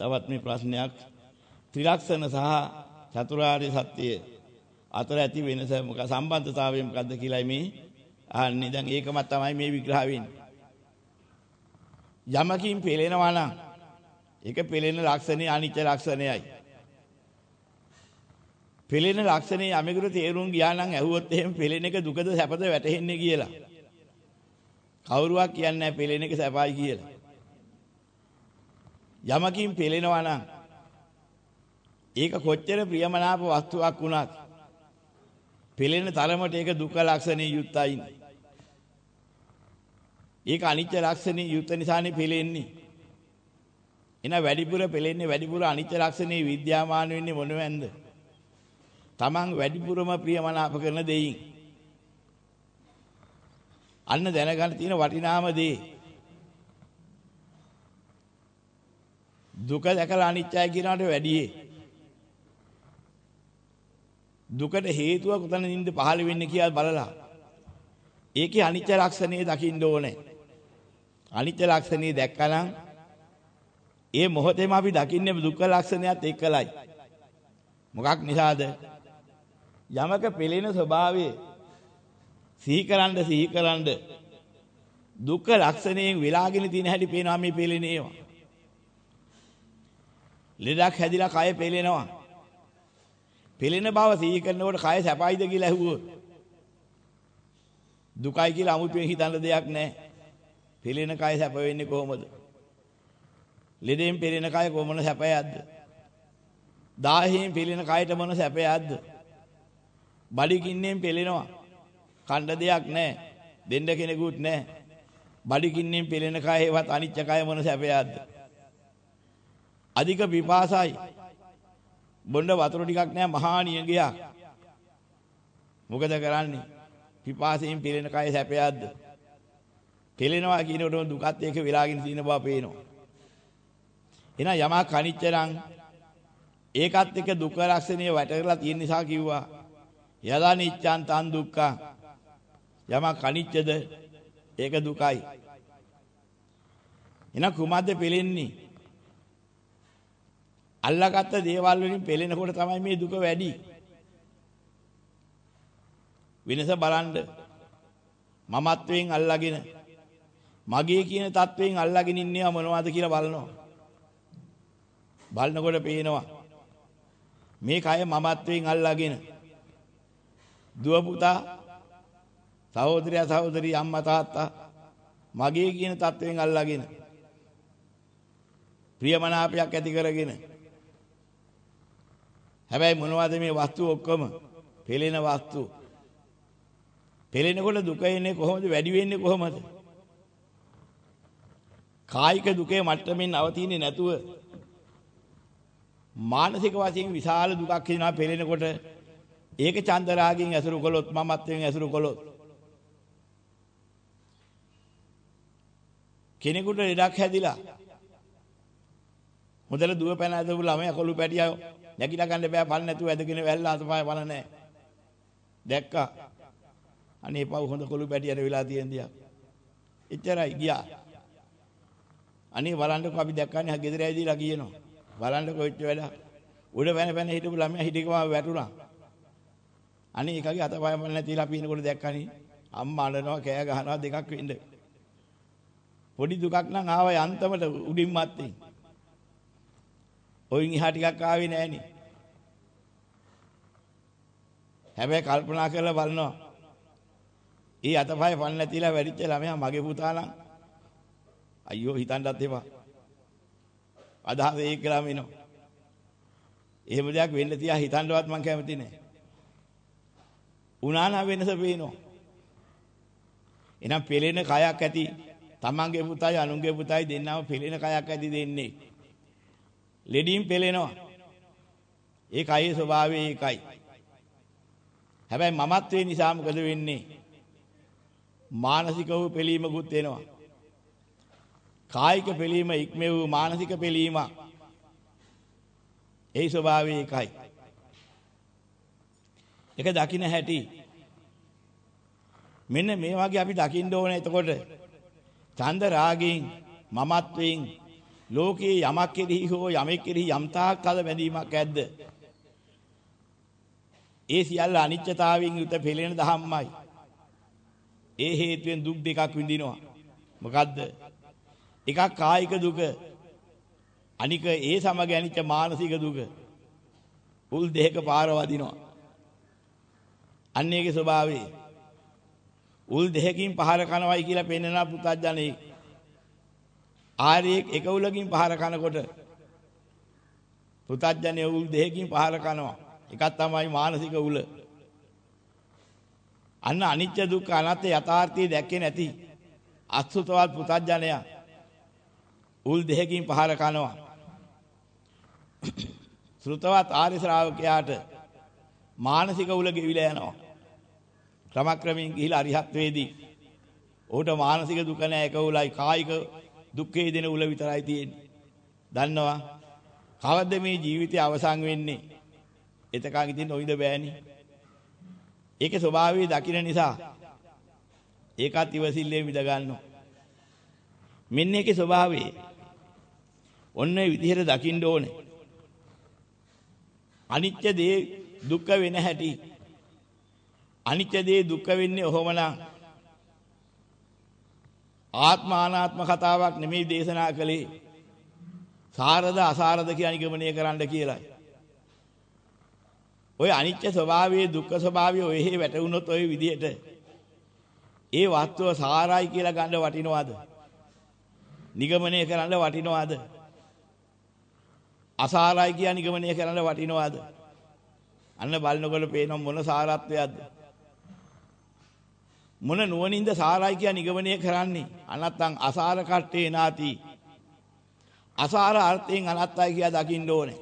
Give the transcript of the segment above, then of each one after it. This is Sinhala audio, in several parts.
තවත් මේ ප්‍රශ්නයක් ත්‍රිලක්ෂණ සහ චතුරාර්ය සත්‍ය අතර ඇති වෙනස මොකක් සම්බන්ධතාවය මොකද්ද කියලායි මේ අහන්නේ. දැන් ඒකම තමයි මේ විග්‍රහ වෙන්නේ. යමකින් පෙළෙනවා නම් ඒක පෙළෙන ලක්ෂණේ අනිත්‍ය ලක්ෂණයයි. පෙළෙන ලක්ෂණේ යමෙකුට තේරුම් ගියා නම් ඇහුවොත් එහෙම පෙළෙන එක දුකද සැපද වැටහෙන්නේ කියලා. කවුරුවක් කියන්නේ නැහැ පෙළෙන එක සැපයි කියලා. යමකින් පෙළෙනවා නම් ඒක කොච්චර ප්‍රියමනාප වස්තුවක් වුණත් පෙළෙන තරමට ඒක දුක ලක්ෂණේ යුක්තයි. ඒක අනිත්‍ය ලක්ෂණේ යුක්ත නිසානේ පෙළෙන්නේ. එන වැඩිපුර පෙළෙන්නේ වැඩිපුර අනිත්‍ය ලක්ෂණේ විද්‍යාමාන වෙන්නේ මොනවෙන්ද? Taman වැඩිපුරම ප්‍රියමනාප කරන දෙයින්. අන්න දැනගන්න තියෙන වටිනාම දේ. දුක දැකලා අනිත්‍යයි කියනකට වැඩියේ. දුකට හේතුව කොතනින්ද පහළ වෙන්නේ කියලා බලලා. ඒකේ අනිත්‍ය ලක්ෂණය දකින්න ඕනේ. අනිත්‍ය ලක්ෂණය දැක්කනම් ඒ මොහොතේම අපි දකින්නේ දුක්ඛ ලක්ෂණයත් එක්කලයි. මොකක් නිසාද? යමක පෙළෙන ස්වභාවය සිහිකරන්න සිහිකරන්න දුක්ඛ ලක්ෂණයෙන් වෙලාගෙන තියෙන හැටි පේනවා මේ පෙළෙන ඒවා. ලෙඩක් හැදිලා කය පෙළෙනවා. පෙළෙන බව සිහි කරනකොට කය සැපයිද කියලා ඇහුවොත් දුකයි කියලා 아무තෙන් හිතන්න දෙයක් නැහැ. පෙළෙන කය සැප වෙන්නේ කොහොමද? ලෙඩෙන් පෙළෙන කය කොමන සැපයක්ද? දාහයෙන් පෙළෙන කයට මොන සැපයක්ද? බඩගින්නෙන් පෙළෙනවා. කණ්ඩ දෙයක් නැහැ. දෙන්න කෙනෙකුත් නැහැ. බඩගින්නෙන් පෙළෙන කයවත් අනිච්ච කය මොන සැපයක්ද? අධික පිපාසයි. බොණ්ඩ වතුර ටිකක් නැහැ මහා නියගයක්. මොකද කරන්නේ? පිපාසයෙන් පෙළෙන කය සැපයක්ද? පෙළෙනවා කියනකොට දුකත් ඒක වෙලාගෙන තියෙන බව පේනවා. එහෙනම් යමක් අනිච්ච නම් ඒකත් එක්ක දුක ලක්ෂණය වැටකරලා තියෙන නිසා කිව්වා යදා නිච්ඡන් තන් දුක්ඛ යමක් අනිච්චද ඒක දුකයි එහෙනම් කුමද්ද පෙලෙන්නේ අල්ලාගත්ත දේවල් වලින් පෙලෙනකොට තමයි මේ දුක වැඩි. වෙනස බලන්න. මමත්වයෙන් අල්ලාගෙන මගේ කියන தත්වයෙන් අල්ලාගෙන ඉන්නේවා මොනවද කියලා බලනවා. බලනකොට පේනවා. මේ කය මමත්වයෙන් අල්ලාගෙන දුව පුතා සහෝදරයා සහෝදරි අම්මා තාත්තා මගේ කියන තත්වයෙන් අල්ලාගෙන ප්‍රියමනාපයක් ඇති කරගෙන හැබැයි මොනවද මේ වස්තු ඔක්කොම? පෙළෙන වස්තු. පෙළෙනකොට දුක එන්නේ කොහොමද? වැඩි වෙන්නේ කොහොමද? කායික දුකේ මට්ටමින් නවතින්නේ නැතුව මානසික වශයෙන් විශාල දුකක් හිනා පෙළෙනකොට ඒක චන්දරාගෙන් ඇසුරු කළොත් මමත්වයෙන් ඇසුරු කළොත් කෙනෙකුට ලෙඩක් හැදිලා හොඳට දුව පැන ඇදපු ළමයා කොළු පැටියා නැගිලා ගන්න බෑ පල් නැතුව ඇදගෙන වැල්ලා අතපය පල නැහැ දැක්කා අනේ පව් හොඳ කොළු පැටියට වෙලා තියෙන දියා එච්චරයි ගියා අනේ බලන්නකෝ අපි දැක්කනේ ගෙදර ඇවිදලා කියනවා බලන්න කොච්චර වැඩ උඩ පැන පැන හිටපු ළමයා හිටිකම වැටුණා. අනේ එකගේ අතපය මල් නැතිලා පීනකොට දැක්කනේ අම්මා අඬනවා කෑ ගහනවා දෙකක් වෙන්න. පොඩි දුකක් නම් ආව යන්තමට උඩින් මත්තේ. ඔයින් එහා ටිකක් ආවේ නෑනේ. හැබැයි කල්පනා කරලා බලනවා. ඊ අතපය පල් නැතිලා වැඩිච්ච ළමයා මගේ පුතා නම් අයියෝ හිතන්නත් එපා. අදහස ඒක ලාම එනවා. එහෙම දෙයක් වෙන්න තියා හිතන්නවත් මම කැමති නෑ. උනානා වෙනස පේනවා. එහෙනම් පෙළෙන කයක් ඇති තමන්ගේ පුතයි අනුන්ගේ පුතයි දෙන්නම පෙළෙන කයක් ඇති දෙන්නේ. ලෙඩින් පෙළෙනවා. ඒ කයේ ස්වභාවය ඒකයි. හැබැයි මමත්වේ නිසා මොකද වෙන්නේ? මානසිකව පෙළීමකුත් වෙනවා. කායික පිළීම ඉක්මෙව් මානසික පිළීම ඒ ස්වභාවය එකයි ඒක දකින්න හැටි මෙන්න මේ වගේ අපි දකින්න ඕනේ එතකොට චන්ද රාගයෙන් මමත්වයෙන් ලෝකයේ යමක් කෙරෙහි හෝ යමෙක් කෙරෙහි යම් තාක් කල බැඳීමක් ඇද්ද? ඒ සියල්ල අනිත්‍යතාවයෙන් යුත පෙළෙන ධම්මයි. ඒ හේතුවෙන් දුක් දෙකක් විඳිනවා. මොකද්ද? එකක් කායික දුක. අනික ඒ සමග ඇනිච්ච මානසික දුක. උල් දෙහක පාර වදිනවා. අන්නේගේ ස්වභාවය. උල් දෙහකින් පහර කනවයි කියලා පෙන්නන පුතත්ජනේ. ආර්යෙක් එක උලකින් පහර කනකොට පුතත්ජනේ උල් දෙහකින් පහර කනවා. එකක් තමයි මානසික උල. අන්න අනිත්‍ය දුක්ඛ අනාත්ම යථාර්ථය දැක්කේ නැති අසුතවත් පුතත්ජනයා උල් දෙහකින් පහර කනවා. ශ්‍රුතවත් ආර්ය ශ්‍රාවකයාට මානසික උල ගෙවිලා යනවා. ක්‍රමක්‍රමයෙන් ගිහිලා අරිහත් වේදී. ඔහුට මානසික දුක නැහැ එක උලයි කායික දුක්ඛේ දෙන උල විතරයි තියෙන්නේ. දන්නවා? කවද්ද මේ ජීවිතය අවසන් වෙන්නේ? එතකන් ඉතින් නොඉඳ බෑනේ. ඒකේ ස්වභාවය දකින්න නිසා ඒකත් ඉවසිල්ලේ විඳ ගන්නවා. මෙන්න ඒකේ ස්වභාවය. ඔන්න ඒ විදිහට දකින්න ඕනේ. අනිත්‍ය දේ දුක්ඛ වෙන හැටි. අනිත්‍ය දේ දුක්ඛ වෙන්නේ ඔහොමනම් ආත්මානාත්ම කතාවක් නෙමෙයි දේශනා කළේ. සාරද අසාරද කියන නිගමනය කරන්න කියලායි. ඔය අනිත්‍ය ස්වභාවයේ දුක්ඛ ස්වභාවය ඔය එහෙ වැටුනොත් ඔය විදිහට ඒ වස්තුව සාරයි කියලා ගන්න වටිනවද? නිගමනය කරන්න වටිනවද? අසාරයි කියන නිගමනය කරන්න වටිනවද? අන්න බලනකොට පේන මොන සාරත්වයක්ද? මොන නුවණින්ද සාරයි කියන නිගමනය කරන්නේ? අනත්තං අසාර කට්ටේ නාති. අසාර අර්ථයෙන් අනත්තයි කියලා දකින්න ඕනේ.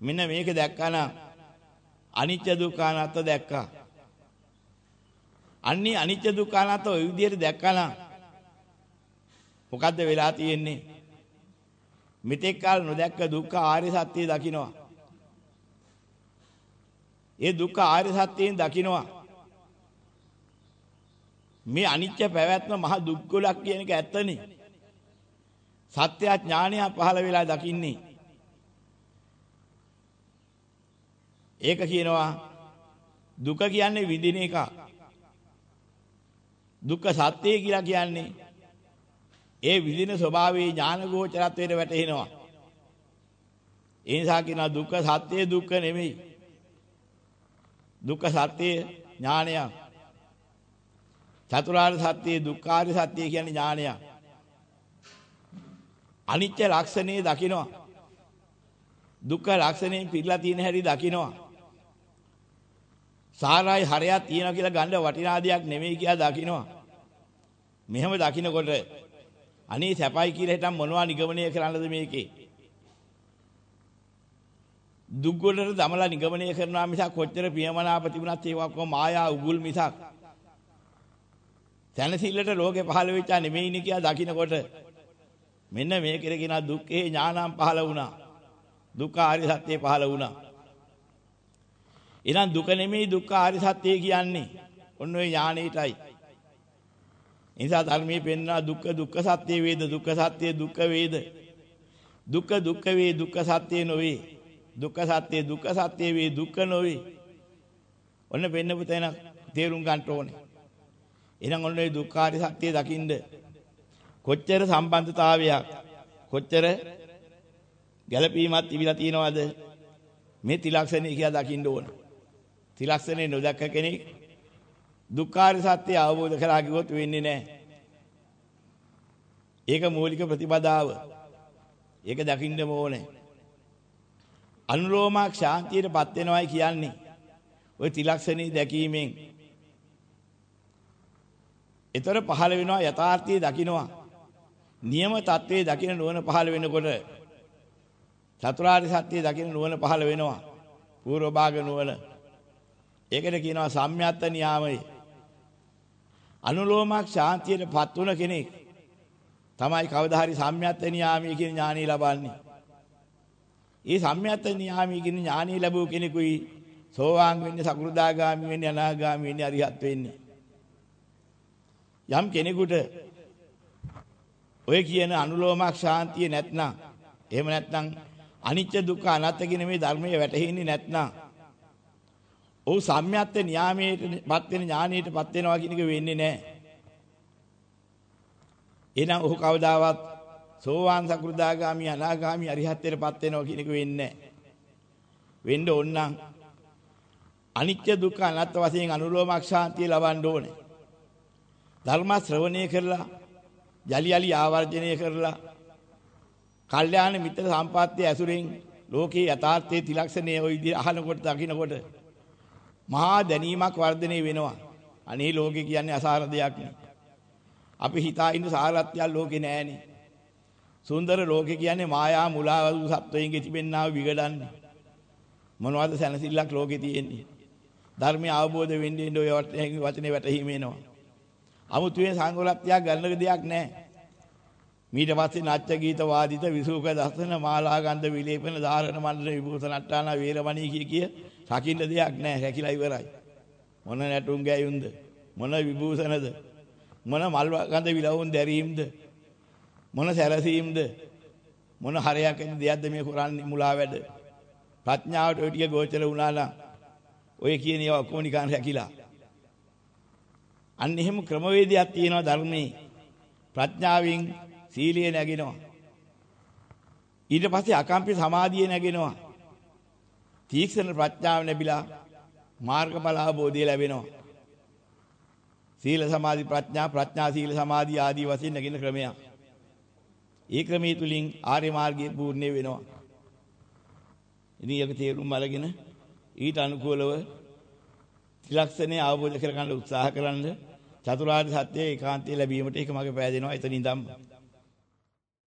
මෙන්න මේක දැක්කනම් අනිත්‍ය දුක්ඛ අනාත්ම දැක්කා. අන්නේ අනිත්‍ය දුක්ඛ අනාත්ම ඔය විදිහට දැක්කනම් මොකද්ද වෙලා තියෙන්නේ? මෙතෙක් කල නොදැක්ක දුක්ඛ ආර්ය සත්‍යය දකින්නවා. ඒ දුක්ඛ ආර්ය සත්‍යයෙන් දකින්නවා. මේ අනිත්‍ය පැවැත්ම මහ දුක් ගොඩක් කියන එක ඇත්තනේ. සත්‍ය ඥානය පහළ වෙලා දකින්නේ. ඒක කියනවා දුක කියන්නේ විඳින එක. දුක්ඛ සත්‍යය කියලා කියන්නේ ඒ විඳින ස්වභාවයේ ඥාන ගෝචරත්වයට වැටෙනවා. ඒ නිසා කියනවා දුක්ඛ සත්‍යය දුක්ඛ නෙමෙයි. දුක්ඛ සත්‍යය ඥානයක්. චතුරාර්ය සත්‍යයේ දුක්ඛාර්ය සත්‍යය කියන්නේ ඥානයක්. අනිත්‍ය ලක්ෂණේ දකිනවා. දුක්ඛ ලක්ෂණයෙන් පිරලා තියෙන හැටි දකිනවා. සාරයි හරයක් තියෙනවා කියලා ගන්න වටිනා දෙයක් නෙමෙයි කියලා දකිනවා. මෙහෙම දකිනකොට අනේ සැපයි කියලා හිටන් මොනවා නිගමනය කරන්නද මේකේ? දුක් වලට දමලා නිගමනය කරනවා මිසක් කොච්චර ප්‍රියමනාප තිබුණත් ඒවා කොහොම මායා උගුල් මිසක් තනසිල්ලට ලෝකේ පහළ වෙච්ච නෙමෙයිනි කියලා දකිනකොට මෙන්න මේකේ කියන දුක්ඛේ ඥානම් පහළ වුණා. දුක්ඛ ආර්ය සත්‍ය පහළ වුණා. එහෙනම් දුක නෙමෙයි දුක්ඛ ආර්ය සත්‍ය කියන්නේ. ඔන්න ඔය ඥානෙටයි. නිසා ධර්මයේ පෙන්නා දුක්ඛ දුක්ඛ සත්‍ය වේද දුක්ඛ සත්‍ය දුක්ඛ වේද. දුක්ඛ දුක්ඛ වේ දුක්ඛ සත්‍ය නොවේ. දුක්ඛ සත්‍ය දුක්ඛ සත්‍ය වේ දුක්ඛ නොවේ. ඔන්න පෙන්නපු තැන තේරුම් ගන්න ඕනේ. එහෙනම් ඔන්න ඔය දුක්ඛාරි සත්‍ය දකින්ද කොච්චර සම්බන්ධතාවයක් කොච්චර ගැළපීමක් තිබිලා තියෙනවද මේ ත්‍රිලක්ෂණය කියලා දකින්න ඕනේ. ත්‍රිලක්ෂණේ නොදක්ක කෙනෙක් දුක්ඛාරි සත්‍ය අවබෝධ කරලා කිව්වොත් වෙන්නේ නැහැ. ඒක මූලික ප්‍රතිපදාව. ඒක දකින්නම ඕනේ. අනුලෝමක් ශාන්තියටපත් වෙනවයි කියන්නේ ওই ත්‍රිලක්ෂණී දැකීමෙන්. ඊතර පහළ වෙනවා යථාර්ථය දකින්නවා. නියම தત્ත්වයේ දකින්න නුවණ පහළ වෙනකොට චතුරාර්ය සත්‍ය දකින්න නුවණ පහළ වෙනවා. පූර්ව භාග නුවණ ඒකට කියනවා සම්්‍යත්ත නියාමය. අනුලෝමක් ශාන්තියටපත් වුණ කෙනෙක් තමයි කවදා හරි සම්්‍යත්ත නියාමී කියන ඥානෙ ලබන්නේ. ඒ සම්්‍යත්ත නියාමී කියන ඥානෙ ලැබුව කෙනෙකුයි සෝවාන් වෙන්නේ සකෘදාගාමි වෙන්නේ අනාගාමි වෙන්නේ අරිහත් වෙන්නේ. යම් කෙනෙකුට ඔය කියන අනුලෝමක් ශාන්තිය නැත්නම් එහෙම නැත්නම් අනිත්‍ය දුක්ඛ අනාත්ම කියන මේ ධර්මයේ වැටහෙන්නේ නැත්නම් ඔහු සම්්‍යත්ත න්යාමයටපත් වෙන ඥානයටපත් වෙනවා කියන එක වෙන්නේ නැහැ. එහෙනම් ඔහු කවදාවත් සෝවාන් සකෘදාගාමි අනාගාමි අරිහත්ත්වයටපත් වෙනවා කියන එක වෙන්නේ නැහැ. වෙන්න ඕන නම් අනිත්‍ය දුක්ඛ අනාත්ම වශයෙන් අනුලෝමක් ශාන්තිය ලබන්න ඕනේ. ධර්ම ශ්‍රවණය කරලා යලි යලි ආවර්ජනය කරලා කල්යාණ මිත්‍ර සම්පත්තිය ඇසුරෙන් ලෝකේ යථාර්ථයේ තිලක්ෂණයේ ওই විදිහ අහනකොට දකින්නකොට මහා දැනීමක් වර්ධනය වෙනවා. අනේ ලෝකේ කියන්නේ අසාර දෙයක් නේ. අපි හිතා ඉන්න සාරත්වය ලෝකේ නෑනේ. සුන්දර ලෝකේ කියන්නේ මායා මුලා වූ සත්වයන්ගේ තිබෙන්නා වූ විගඩන්නේ. මොනවද සැනසෙල්ලක් ලෝකේ තියෙන්නේ? ධර්මය අවබෝධ වෙන්නේ ඔය වචනේ වැටහීම එනවා. අමුතුවෙන් සංගලත්‍යක් ගන්නක දෙයක් නැහැ. ඊට පස්සේ නැච්ච ගීත වාදිත විසූක දසන මාලා ගන්ධ විලේපන ධාරණ මණ්ඩල විභූෂණ අට්ටාන වේරමණී කිය කිය රකින්න දෙයක් නැහැ රැකිලා ඉවරයි. මොන නැටුම් ගෑයුම්ද? මොන විභූෂණද? මොන මල් ගඳ විලවුන් දැරීම්ද? මොන සැරසීම්ද? මොන හරයක් ඇති දෙයක්ද මේ කරන්නේ මුලා වැඩ? ප්‍රඥාවට ඔය ටික ගෝචර වුණා නම් ඔය කියන ඒවා ඔක්කොම නිකන් රැකිලා. අන්න එහෙම ක්‍රමවේදයක් තියෙනවා ධර්මයේ. ප්‍රඥාවෙන් සීලය නැගෙනවා. ඊට පස්සේ අකම්පි සමාධිය නැගෙනවා. තීක්ෂණ ප්‍රඥාව ලැබිලා මාර්ගඵල අවබෝධය ලැබෙනවා. සීල සමාධි ප්‍රඥා ප්‍රඥා සීල සමාධි ආදී වශයෙන් නැගෙන ක්‍රමයක්. ඒ ක්‍රමයේ තුලින් ආර්ය මාර්ගයේ පූර්ණ වෙනවා. ඉතින් ඒක තේරුම් අරගෙන ඊට අනුකූලව ත්‍රිලක්ෂණය අවබෝධ කරගන්න උත්සාහ කරන්න චතුරාර්ය සත්‍යය ඒකාන්තය ලැබීමට ඒක මගේ පෑදෙනවා. එතනින් ධම්ම